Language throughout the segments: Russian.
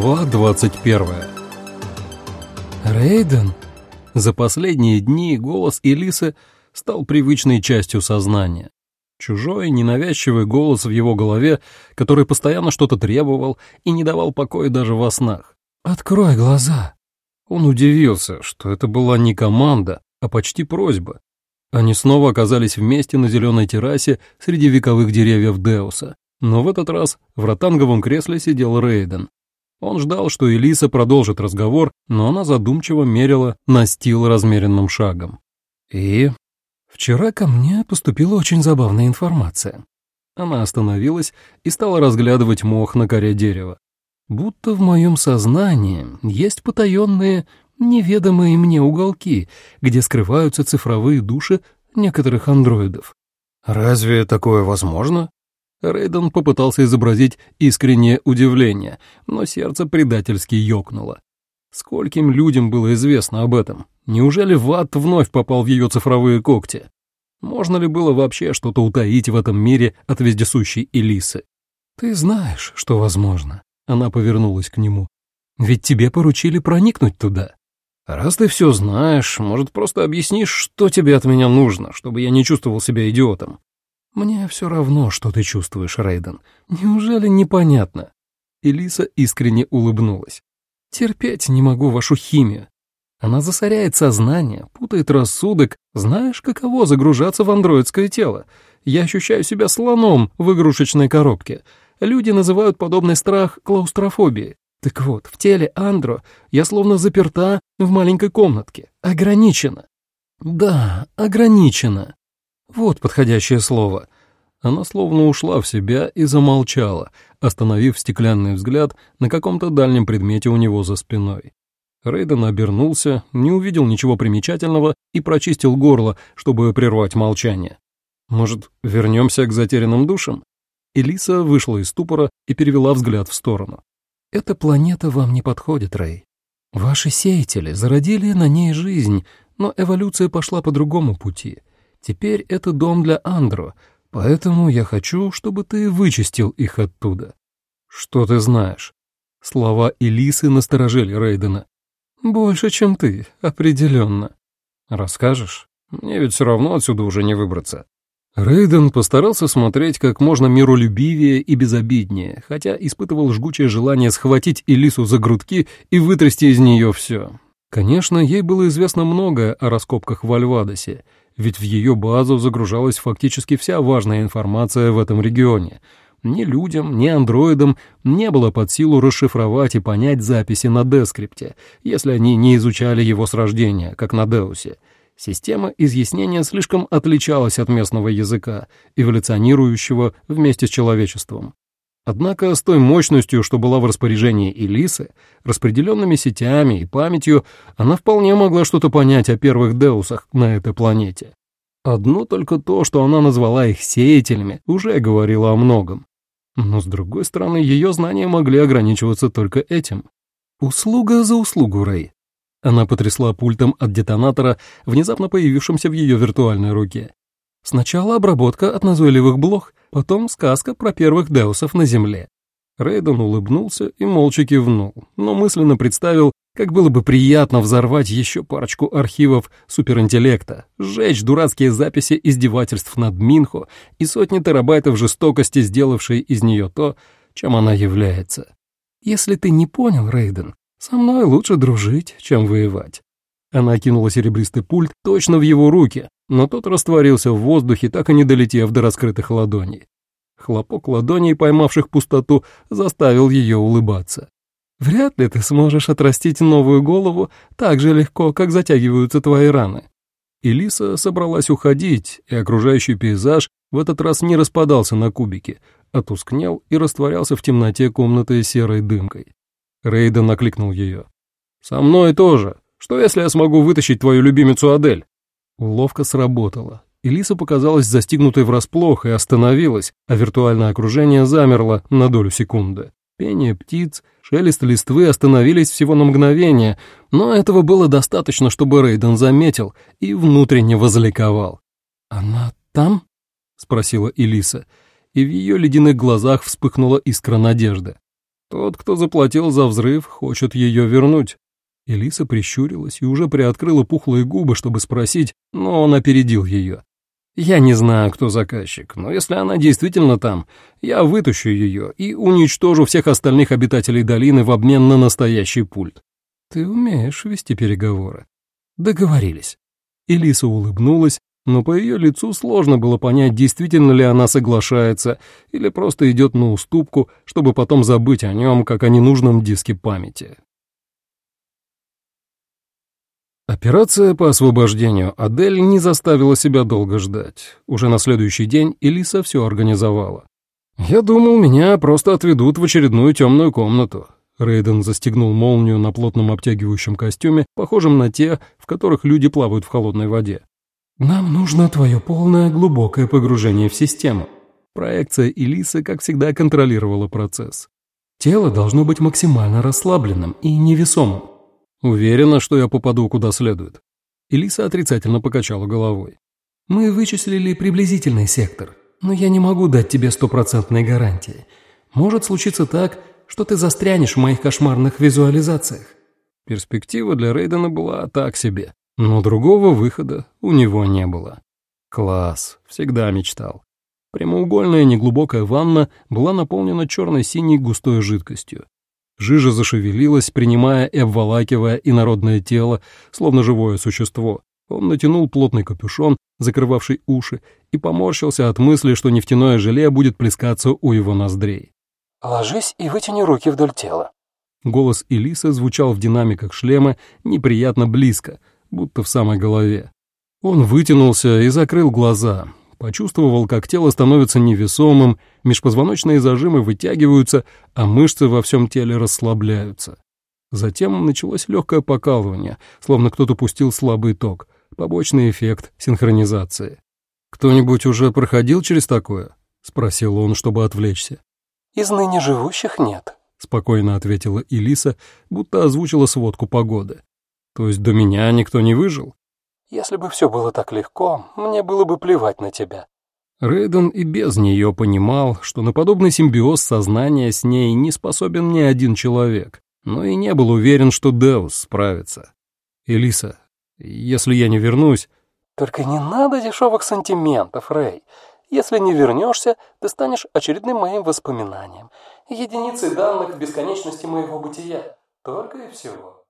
Глава 21 «Рейден?» За последние дни голос Элисы стал привычной частью сознания. Чужой, ненавязчивый голос в его голове, который постоянно что-то требовал и не давал покоя даже во снах. «Открой глаза!» Он удивился, что это была не команда, а почти просьба. Они снова оказались вместе на зеленой террасе среди вековых деревьев Деуса, но в этот раз в ротанговом кресле сидел Рейден. Он ждал, что Элиса продолжит разговор, но она задумчиво мерила настил размеренным шагом. «И?» «Вчера ко мне поступила очень забавная информация». Она остановилась и стала разглядывать мох на коре дерева. «Будто в моем сознании есть потаенные, неведомые мне уголки, где скрываются цифровые души некоторых андроидов». «Разве такое возможно?» Рейден попытался изобразить искреннее удивление, но сердце предательски ёкнуло. Скольким людям было известно об этом? Неужели Ватт вновь попал в ее цифровые когти? Можно ли было вообще что-то утаить в этом мире от вездесущей Элисы? «Ты знаешь, что возможно», — она повернулась к нему. «Ведь тебе поручили проникнуть туда». «Раз ты все знаешь, может, просто объяснишь, что тебе от меня нужно, чтобы я не чувствовал себя идиотом?» «Мне все равно, что ты чувствуешь, Рейден. Неужели непонятно?» Элиса искренне улыбнулась. «Терпеть не могу вашу химию. Она засоряет сознание, путает рассудок. Знаешь, каково загружаться в андроидское тело? Я ощущаю себя слоном в игрушечной коробке. Люди называют подобный страх клаустрофобией. Так вот, в теле Андро я словно заперта в маленькой комнатке, ограничена. Да, ограничена. Вот подходящее слово. Она словно ушла в себя и замолчала, остановив стеклянный взгляд на каком-то дальнем предмете у него за спиной. Рейден обернулся, не увидел ничего примечательного и прочистил горло, чтобы прервать молчание. «Может, вернемся к затерянным душам?» Элиса вышла из ступора и перевела взгляд в сторону. «Эта планета вам не подходит, Рэй. Ваши сеятели зародили на ней жизнь, но эволюция пошла по другому пути. Теперь это дом для Андро, поэтому я хочу, чтобы ты вычистил их оттуда. Что ты знаешь? Слова Элисы насторожили Рейдена. Больше, чем ты, определенно. Расскажешь? Мне ведь все равно отсюда уже не выбраться. Рейден постарался смотреть как можно миролюбивее и безобиднее, хотя испытывал жгучее желание схватить Элису за грудки и вытрясти из нее все. Конечно, ей было известно многое о раскопках в Альвадосе, ведь в ее базу загружалась фактически вся важная информация в этом регионе. Ни людям, ни андроидам не было под силу расшифровать и понять записи на дескрипте, если они не изучали его с рождения, как на Деусе. Система изъяснения слишком отличалась от местного языка, эволюционирующего вместе с человечеством. Однако с той мощностью, что была в распоряжении Элисы, распределенными сетями и памятью, она вполне могла что-то понять о первых Деусах на этой планете. Одно только то, что она назвала их сеятелями, уже говорило о многом. Но, с другой стороны, ее знания могли ограничиваться только этим. Услуга за услугу, Рэй. Она потрясла пультом от детонатора, внезапно появившимся в ее виртуальной руке. Сначала обработка от назойливых блох, потом сказка про первых деусов на Земле. Рейден улыбнулся и молча кивнул, но мысленно представил, как было бы приятно взорвать еще парочку архивов суперинтеллекта, сжечь дурацкие записи издевательств над Минхо и сотни терабайтов жестокости, сделавшей из нее то, чем она является. Если ты не понял, Рейден, со мной лучше дружить, чем воевать. Она кинула серебристый пульт точно в его руки, но тот растворился в воздухе, так и не долетев до раскрытых ладоней. Хлопок ладоней, поймавших пустоту, заставил ее улыбаться. «Вряд ли ты сможешь отрастить новую голову так же легко, как затягиваются твои раны». Элиса собралась уходить, и окружающий пейзаж в этот раз не распадался на кубики, отускнел и растворялся в темноте комнаты серой дымкой. Рейден накликнул ее. «Со мной тоже. Что, если я смогу вытащить твою любимицу Адель?» Уловка сработала. Элиса показалась застигнутой врасплох и остановилась, а виртуальное окружение замерло на долю секунды. Пение птиц, шелест листвы остановились всего на мгновение, но этого было достаточно, чтобы Рейден заметил и внутренне возликовал. «Она там?» — спросила Элиса, и в ее ледяных глазах вспыхнула искра надежды. Тот, кто заплатил за взрыв, хочет ее вернуть. Элиса прищурилась и уже приоткрыла пухлые губы, чтобы спросить, но он опередил ее. «Я не знаю, кто заказчик, но если она действительно там, я вытащу ее и уничтожу всех остальных обитателей долины в обмен на настоящий пульт». «Ты умеешь вести переговоры». «Договорились». Элиса улыбнулась, но по ее лицу сложно было понять, действительно ли она соглашается или просто идет на уступку, чтобы потом забыть о нем, как о ненужном диске памяти. Операция по освобождению Адель не заставила себя долго ждать. Уже на следующий день Элиса все организовала. «Я думал, меня просто отведут в очередную темную комнату». Рейден застегнул молнию на плотном обтягивающем костюме, похожем на те, в которых люди плавают в холодной воде. «Нам нужно твое полное глубокое погружение в систему». Проекция Элисы, как всегда, контролировала процесс. «Тело должно быть максимально расслабленным и невесомым. Уверена, что я попаду куда следует. Элиса отрицательно покачала головой. Мы вычислили приблизительный сектор, но я не могу дать тебе стопроцентной гарантии. Может случиться так, что ты застрянешь в моих кошмарных визуализациях. Перспектива для Рейдена была так себе, но другого выхода у него не было. Класс, всегда мечтал. Прямоугольная неглубокая ванна была наполнена черно-синей густой жидкостью. Жижа зашевелилась, принимая и обволакивая инородное тело, словно живое существо. Он натянул плотный капюшон, закрывавший уши, и поморщился от мысли, что нефтяное желе будет плескаться у его ноздрей. «Ложись и вытяни руки вдоль тела». Голос Элисы звучал в динамиках шлема неприятно близко, будто в самой голове. Он вытянулся и закрыл глаза, Почувствовал, как тело становится невесомым, межпозвоночные зажимы вытягиваются, а мышцы во всем теле расслабляются. Затем началось легкое покалывание, словно кто-то пустил слабый ток, побочный эффект синхронизации. «Кто-нибудь уже проходил через такое?» — спросил он, чтобы отвлечься. «Из ныне живущих нет», — спокойно ответила Элиса, будто озвучила сводку погоды. «То есть до меня никто не выжил?» Если бы все было так легко, мне было бы плевать на тебя». Рейден и без нее понимал, что на подобный симбиоз сознания с ней не способен ни один человек, но и не был уверен, что Деус справится. «Элиса, если я не вернусь...» «Только не надо дешевых сантиментов, Рэй. Если не вернешься, ты станешь очередным моим воспоминанием, единицей данных бесконечности моего бытия. Только и всего».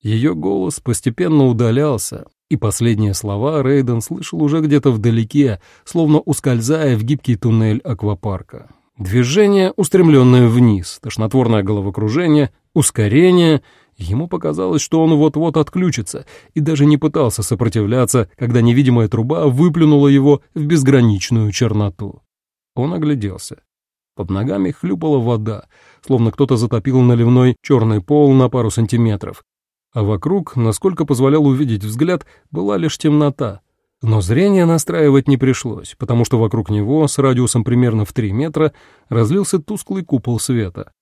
Ее голос постепенно удалялся, и последние слова Рейден слышал уже где-то вдалеке, словно ускользая в гибкий туннель аквапарка. Движение, устремленное вниз, тошнотворное головокружение, ускорение. Ему показалось, что он вот-вот отключится, и даже не пытался сопротивляться, когда невидимая труба выплюнула его в безграничную черноту. Он огляделся. Под ногами хлюпала вода, словно кто-то затопил наливной черный пол на пару сантиметров, а вокруг, насколько позволял увидеть взгляд, была лишь темнота. Но зрение настраивать не пришлось, потому что вокруг него, с радиусом примерно в 3 метра, разлился тусклый купол света.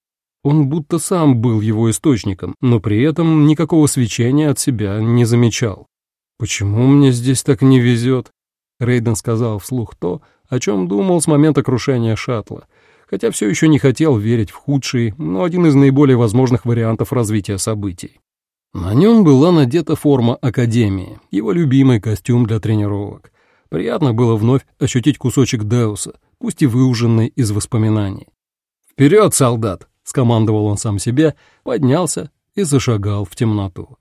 Он будто сам был его источником, но при этом никакого свечения от себя не замечал. «Почему мне здесь так не везет?» Рейден сказал вслух то, о чем думал с момента крушения шаттла, хотя все еще не хотел верить в худший, но один из наиболее возможных вариантов развития событий. На нем была надета форма Академии, его любимый костюм для тренировок. Приятно было вновь ощутить кусочек Деуса, пусть и выуженный из воспоминаний. «Вперед, солдат!» — скомандовал он сам себе, поднялся и зашагал в темноту.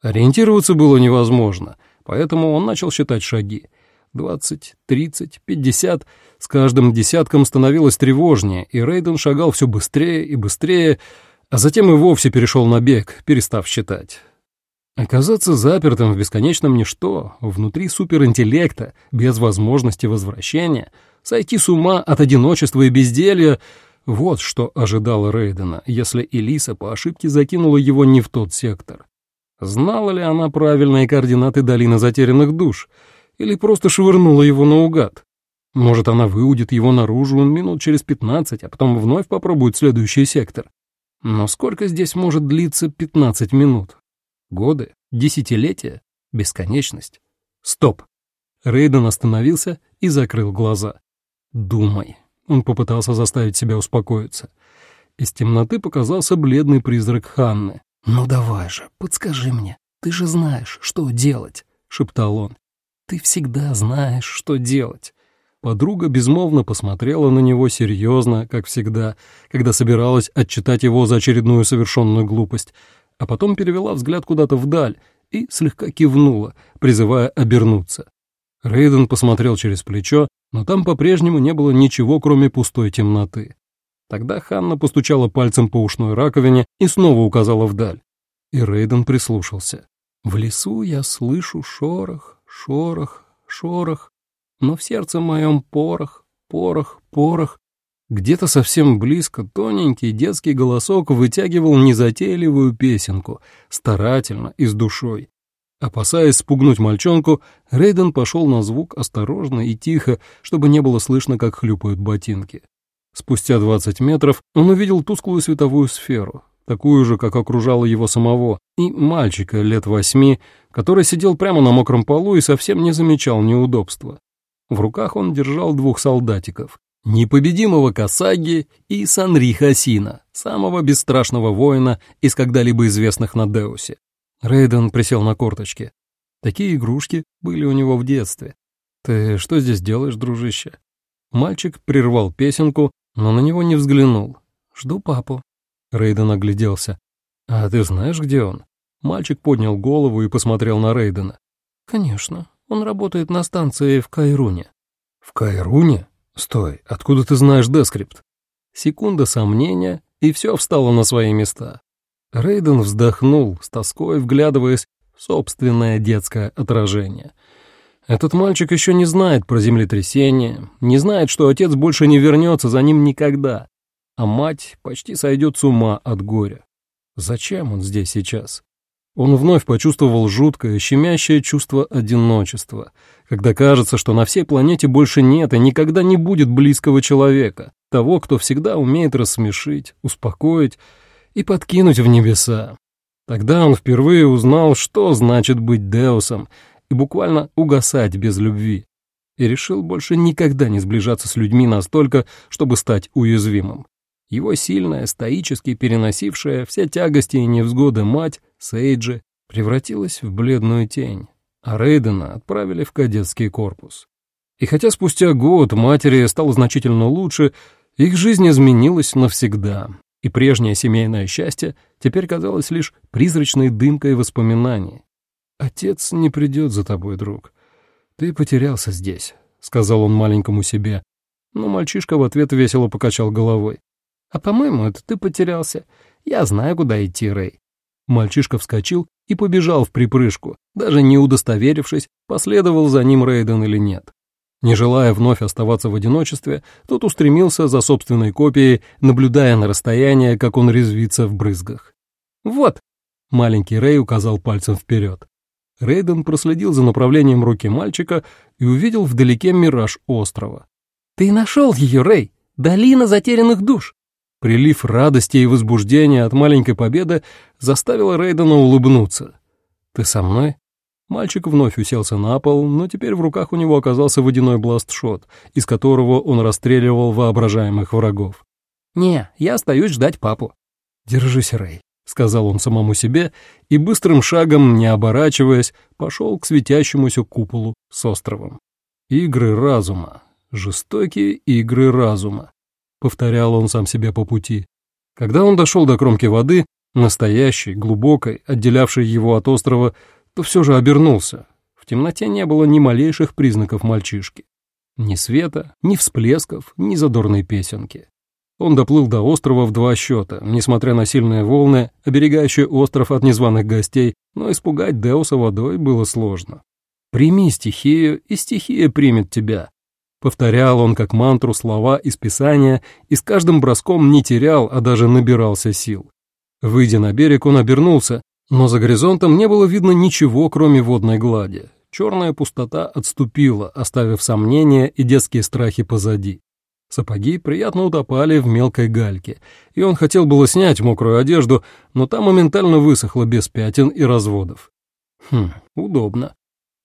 Ориентироваться было невозможно, поэтому он начал считать шаги. Двадцать, тридцать, пятьдесят. С каждым десятком становилось тревожнее, и Рейден шагал все быстрее и быстрее, а затем и вовсе перешел на бег, перестав считать. Оказаться запертым в бесконечном ничто, внутри суперинтеллекта, без возможности возвращения, сойти с ума от одиночества и безделья — вот что ожидало Рейдена, если Элиса по ошибке закинула его не в тот сектор. Знала ли она правильные координаты долины затерянных душ, или просто швырнула его наугад? Может, она выудит его наружу минут через пятнадцать, а потом вновь попробует следующий сектор. Но сколько здесь может длиться 15 минут? Годы? Десятилетия? Бесконечность? Стоп! Рейден остановился и закрыл глаза. «Думай». Он попытался заставить себя успокоиться. Из темноты показался бледный призрак Ханны. «Ну давай же, подскажи мне, ты же знаешь, что делать», — шептал он. «Ты всегда знаешь, что делать». Подруга безмолвно посмотрела на него серьезно, как всегда, когда собиралась отчитать его за очередную совершенную глупость, а потом перевела взгляд куда-то вдаль и слегка кивнула, призывая обернуться. Рейден посмотрел через плечо, но там по-прежнему не было ничего, кроме пустой темноты. Тогда Ханна постучала пальцем по ушной раковине и снова указала вдаль. И Рейден прислушался. «В лесу я слышу шорох, шорох, шорох, но в сердце моем порох, порох, порох». Где-то совсем близко тоненький детский голосок вытягивал незатейливую песенку, старательно и с душой. Опасаясь спугнуть мальчонку, Рейден пошел на звук осторожно и тихо, чтобы не было слышно, как хлюпают ботинки. Спустя 20 метров он увидел тусклую световую сферу, такую же, как окружала его самого, и мальчика лет восьми, который сидел прямо на мокром полу и совсем не замечал неудобства. В руках он держал двух солдатиков, непобедимого Касаги и Санри Хасина, самого бесстрашного воина из когда-либо известных на Деусе. Рейден присел на корточки. Такие игрушки были у него в детстве. «Ты что здесь делаешь, дружище?» Мальчик прервал песенку но на него не взглянул. «Жду папу». Рейден огляделся. «А ты знаешь, где он?» Мальчик поднял голову и посмотрел на Рейдена. «Конечно. Он работает на станции в Кайруне». «В Кайруне? Стой, откуда ты знаешь Дескрипт?» Секунда сомнения, и все встало на свои места. Рейден вздохнул, с тоской вглядываясь в собственное детское отражение — этот мальчик еще не знает про землетрясение, не знает, что отец больше не вернется за ним никогда, а мать почти сойдет с ума от горя. Зачем он здесь сейчас? Он вновь почувствовал жуткое, щемящее чувство одиночества, когда кажется, что на всей планете больше нет и никогда не будет близкого человека, того, кто всегда умеет рассмешить, успокоить и подкинуть в небеса. Тогда он впервые узнал, что значит быть Деусом и буквально угасать без любви, и решил больше никогда не сближаться с людьми настолько, чтобы стать уязвимым. Его сильная, стоически переносившая все тягости и невзгоды мать, Сейджи, превратилась в бледную тень, а Рейдена отправили в кадетский корпус. И хотя спустя год матери стало значительно лучше, их жизнь изменилась навсегда, и прежнее семейное счастье теперь казалось лишь призрачной дымкой воспоминаний, «Отец не придет за тобой, друг. Ты потерялся здесь», — сказал он маленькому себе. Но мальчишка в ответ весело покачал головой. «А по-моему, это ты потерялся. Я знаю, куда идти, Рэй». Мальчишка вскочил и побежал в припрыжку, даже не удостоверившись, последовал за ним Рейден или нет. Не желая вновь оставаться в одиночестве, тот устремился за собственной копией, наблюдая на расстояние, как он резвится в брызгах. «Вот!» — маленький Рэй указал пальцем вперед. Рейден проследил за направлением руки мальчика и увидел вдалеке мираж острова. «Ты нашел ее, Рей! Долина затерянных душ!» Прилив радости и возбуждения от маленькой победы заставил Рейдена улыбнуться. «Ты со мной?» Мальчик вновь уселся на пол, но теперь в руках у него оказался водяной бластшот, из которого он расстреливал воображаемых врагов. «Не, я остаюсь ждать папу». «Держись, Рэй. — сказал он самому себе и быстрым шагом, не оборачиваясь, пошел к светящемуся куполу с островом. «Игры разума, жестокие игры разума», — повторял он сам себе по пути. Когда он дошел до кромки воды, настоящей, глубокой, отделявшей его от острова, то все же обернулся. В темноте не было ни малейших признаков мальчишки. Ни света, ни всплесков, ни задорной песенки. Он доплыл до острова в два счета, несмотря на сильные волны, оберегающие остров от незваных гостей, но испугать Деуса водой было сложно. «Прими стихию, и стихия примет тебя», — повторял он как мантру слова из Писания и с каждым броском не терял, а даже набирался сил. Выйдя на берег, он обернулся, но за горизонтом не было видно ничего, кроме водной глади. Черная пустота отступила, оставив сомнения и детские страхи позади. Сапоги приятно утопали в мелкой гальке, и он хотел было снять мокрую одежду, но та моментально высохла без пятен и разводов. Хм, удобно.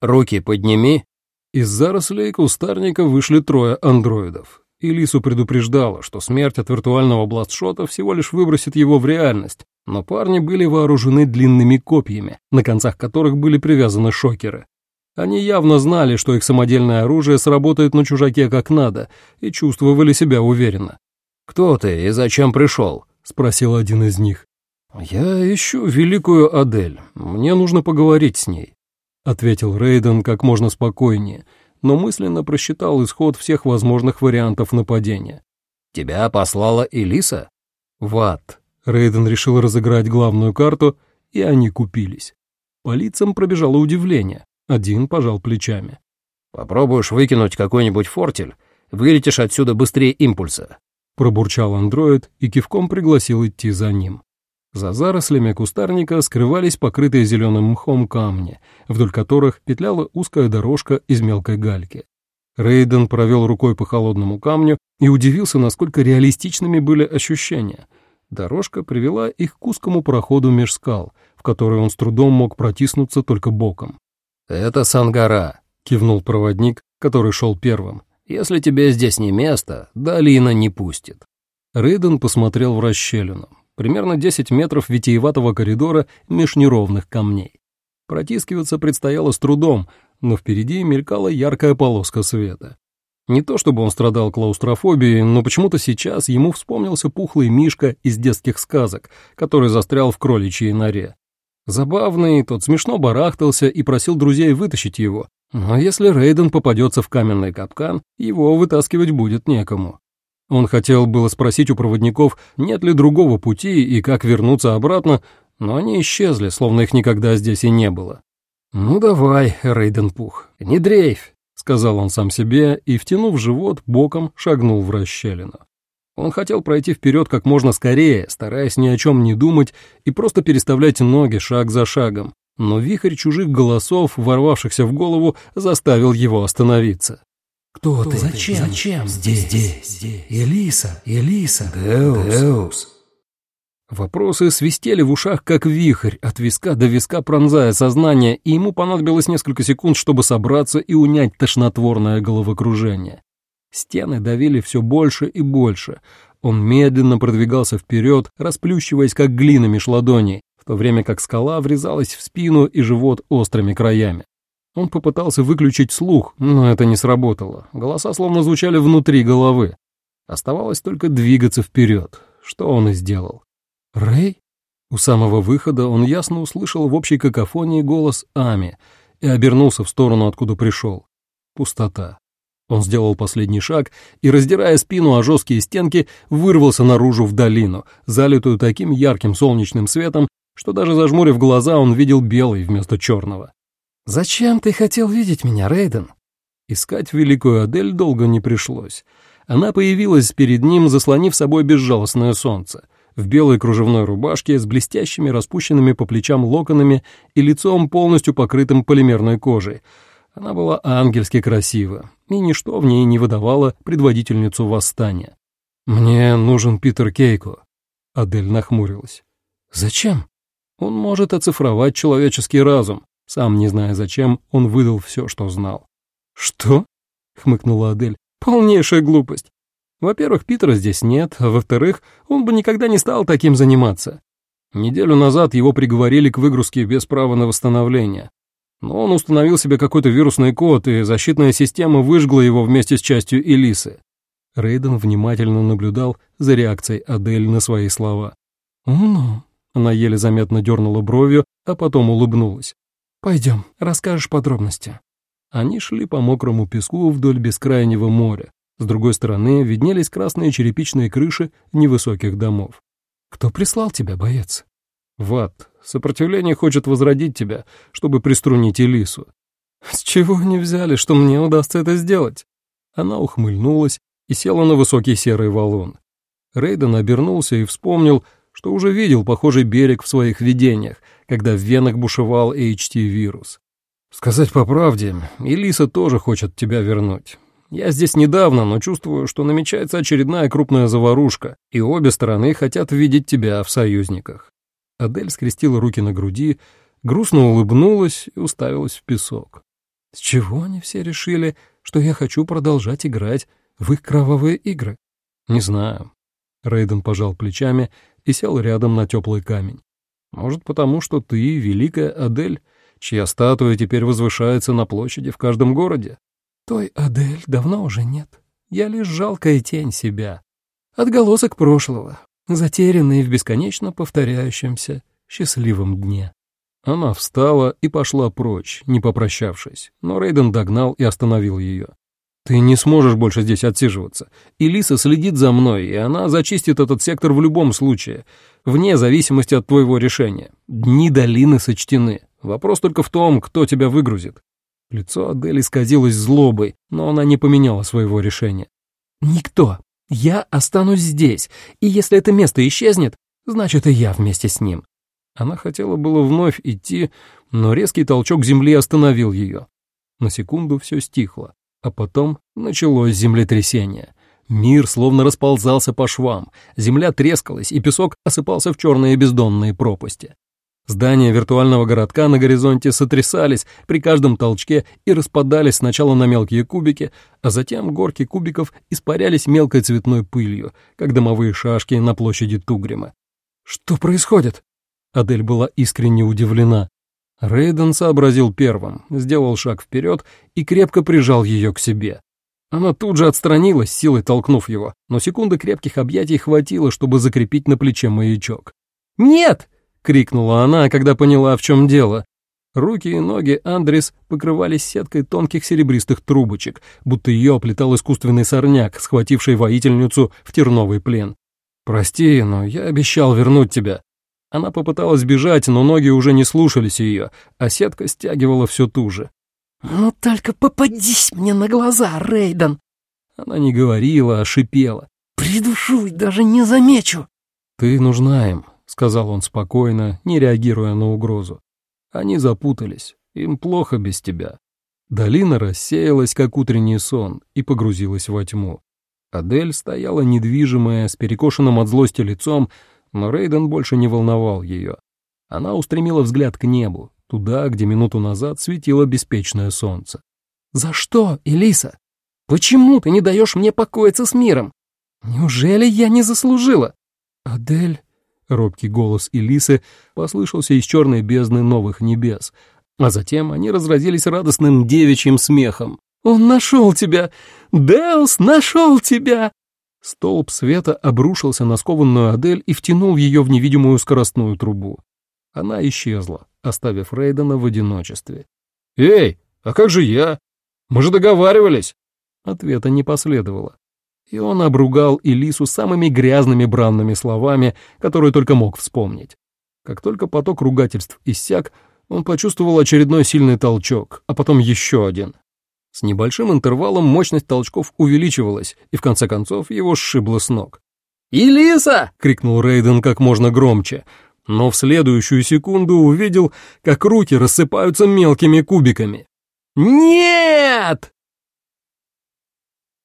«Руки подними». Из зарослей кустарника вышли трое андроидов. Элису предупреждала, что смерть от виртуального бластшота всего лишь выбросит его в реальность, но парни были вооружены длинными копьями, на концах которых были привязаны шокеры. Они явно знали, что их самодельное оружие сработает на чужаке как надо, и чувствовали себя уверенно. «Кто ты и зачем пришел?» — спросил один из них. «Я ищу великую Адель. Мне нужно поговорить с ней», — ответил Рейден как можно спокойнее, но мысленно просчитал исход всех возможных вариантов нападения. «Тебя послала Элиса?» «Ват». Рейден решил разыграть главную карту, и они купились. По лицам пробежало удивление. Один пожал плечами. «Попробуешь выкинуть какой-нибудь фортель, вылетишь отсюда быстрее импульса», — пробурчал андроид и кивком пригласил идти за ним. За зарослями кустарника скрывались покрытые зеленым мхом камни, вдоль которых петляла узкая дорожка из мелкой гальки. Рейден провел рукой по холодному камню и удивился, насколько реалистичными были ощущения. Дорожка привела их к узкому проходу меж скал, в который он с трудом мог протиснуться только боком. «Это Сангара», — кивнул проводник, который шел первым. «Если тебе здесь не место, долина не пустит». Рейден посмотрел в расщелину примерно 10 метров витиеватого коридора меж неровных камней. Протискиваться предстояло с трудом, но впереди мелькала яркая полоска света. Не то чтобы он страдал клаустрофобией, но почему-то сейчас ему вспомнился пухлый мишка из детских сказок, который застрял в кроличьей норе. Забавный, тот смешно барахтался и просил друзей вытащить его, но если Рейден попадется в каменный капкан, его вытаскивать будет некому. Он хотел было спросить у проводников, нет ли другого пути и как вернуться обратно, но они исчезли, словно их никогда здесь и не было. «Ну давай, Рейден Пух, не дрейфь», — сказал он сам себе и, втянув живот, боком шагнул в расщелину. Он хотел пройти вперед как можно скорее, стараясь ни о чем не думать и просто переставлять ноги шаг за шагом, но вихрь чужих голосов, ворвавшихся в голову, заставил его остановиться. Кто, ты? Зачем? Зачем? Здесь. Здесь. Здесь. Элиса. Элиса. Деус. Деус. Вопросы свистели в ушах, как вихрь, от виска до виска пронзая сознание, и ему понадобилось несколько секунд, чтобы собраться и унять тошнотворное головокружение. Стены давили все больше и больше. Он медленно продвигался вперед, расплющиваясь, как глина меж ладоней, в то время как скала врезалась в спину и живот острыми краями. Он попытался выключить слух, но это не сработало. Голоса словно звучали внутри головы. Оставалось только двигаться вперед, что он и сделал. «Рэй?» У самого выхода он ясно услышал в общей какофонии голос Ами и обернулся в сторону, откуда пришел. Пустота. Он сделал последний шаг и, раздирая спину о жесткие стенки, вырвался наружу в долину, залитую таким ярким солнечным светом, что даже зажмурив глаза, он видел белый вместо черного. «Зачем ты хотел видеть меня, Рейден?» Искать великую Адель долго не пришлось. Она появилась перед ним, заслонив собой безжалостное солнце, в белой кружевной рубашке с блестящими распущенными по плечам локонами и лицом полностью покрытым полимерной кожей. Она была ангельски красива, и ничто в ней не выдавало предводительницу восстания. «Мне нужен Питер Кейко», — Адель нахмурилась. «Зачем?» «Он может оцифровать человеческий разум, сам не зная зачем, он выдал все, что знал. «Что?» — хмыкнула Адель. «Полнейшая глупость. Во-первых, Питера здесь нет, а во-вторых, он бы никогда не стал таким заниматься. Неделю назад его приговорили к выгрузке без права на восстановление. Но он установил себе какой-то вирусный код, и защитная система выжгла его вместе с частью Элисы. Рейден внимательно наблюдал за реакцией Адель на свои слова. «Ну...» — она еле заметно дернула бровью, а потом улыбнулась. Пойдем, расскажешь подробности». Они шли по мокрому песку вдоль бескрайнего моря. С другой стороны виднелись красные черепичные крыши невысоких домов. «Кто прислал тебя, боец?» «Ват. Сопротивление хочет возродить тебя, чтобы приструнить Элису». «С чего они взяли, что мне удастся это сделать?» Она ухмыльнулась и села на высокий серый валун. Рейден обернулся и вспомнил, что уже видел похожий берег в своих видениях, когда в венах бушевал HT-вирус. Сказать по правде, Элиса тоже хочет тебя вернуть. Я здесь недавно, но чувствую, что намечается очередная крупная заварушка, и обе стороны хотят видеть тебя в союзниках. Адель скрестила руки на груди, грустно улыбнулась и уставилась в песок. С чего они все решили, что я хочу продолжать играть в их кровавые игры? Не знаю. Рейден пожал плечами и сел рядом на теплый камень. Может, потому что ты великая Адель, чья статуя теперь возвышается на площади в каждом городе? Той Адель давно уже нет. Я лишь жалкая тень себя. Отголосок прошлого, затерянный в бесконечно повторяющемся счастливом дне. Она встала и пошла прочь, не попрощавшись, но Рейден догнал и остановил ее. «Ты не сможешь больше здесь отсиживаться. Элиса следит за мной, и она зачистит этот сектор в любом случае, вне зависимости от твоего решения. Дни долины сочтены. Вопрос только в том, кто тебя выгрузит». Лицо Адели исказилось злобой, но она не поменяла своего решения. «Никто. Я останусь здесь, и если это место исчезнет, значит и я вместе с ним». Она хотела было вновь идти, но резкий толчок земли остановил ее. На секунду все стихло. А потом началось землетрясение. Мир словно расползался по швам, земля трескалась, и песок осыпался в черные бездонные пропасти. Здания виртуального городка на горизонте сотрясались при каждом толчке и распадались сначала на мелкие кубики, а затем горки кубиков испарялись мелкой цветной пылью, как домовые шашки на площади Тугрима. «Что происходит?» Адель была искренне удивлена. Рейден сообразил первым, сделал шаг вперед и крепко прижал ее к себе. Она тут же отстранилась, силой толкнув его, но секунды крепких объятий хватило, чтобы закрепить на плече маячок. «Нет!» — крикнула она, когда поняла, в чем дело. Руки и ноги Андрес покрывались сеткой тонких серебристых трубочек, будто ее оплетал искусственный сорняк, схвативший воительницу в терновый плен. «Прости, но я обещал вернуть тебя», она попыталась бежать, но ноги уже не слушались ее, а сетка стягивала все туже. «Ну только попадись мне на глаза, Рейден!» Она не говорила, а шипела. «Придушу и даже не замечу!» «Ты нужна им», — сказал он спокойно, не реагируя на угрозу. Они запутались, им плохо без тебя. Долина рассеялась, как утренний сон, и погрузилась во тьму. Адель стояла недвижимая, с перекошенным от злости лицом, но Рейден больше не волновал ее. Она устремила взгляд к небу, туда, где минуту назад светило беспечное солнце. «За что, Элиса? Почему ты не даешь мне покоиться с миром? Неужели я не заслужила?» «Адель...» — робкий голос Элисы послышался из черной бездны новых небес, а затем они разразились радостным девичьим смехом. «Он нашел тебя! Деус нашел тебя!» Столб света обрушился на скованную Адель и втянул ее в невидимую скоростную трубу. Она исчезла, оставив Рейдена в одиночестве. «Эй, а как же я? Мы же договаривались!» Ответа не последовало. И он обругал Элису самыми грязными бранными словами, которые только мог вспомнить. Как только поток ругательств иссяк, он почувствовал очередной сильный толчок, а потом еще один. С небольшим интервалом мощность толчков увеличивалась, и в конце концов его сшибло с ног. «Илиса!» — крикнул Рейден как можно громче, но в следующую секунду увидел, как руки рассыпаются мелкими кубиками. «Нет!»